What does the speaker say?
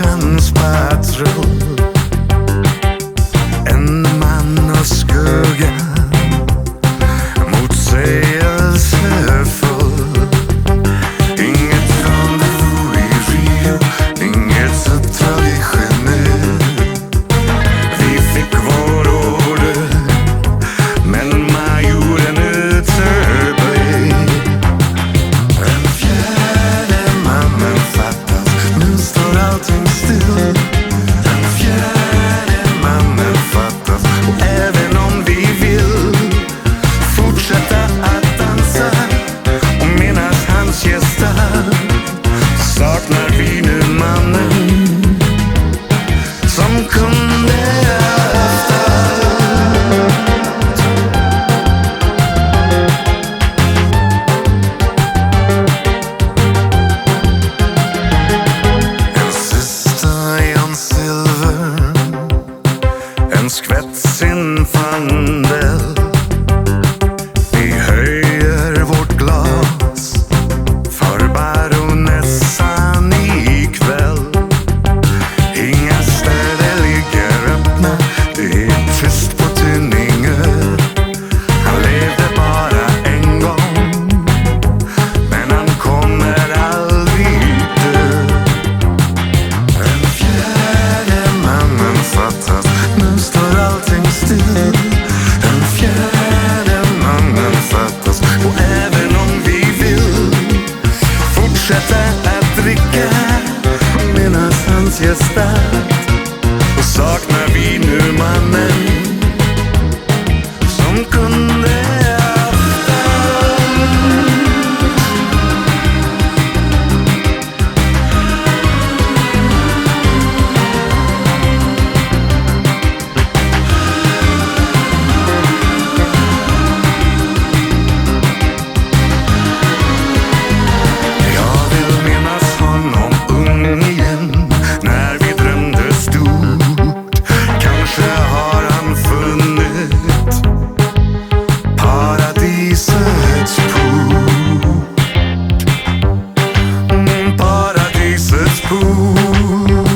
oceans back through skvätt sin fandel Just está you.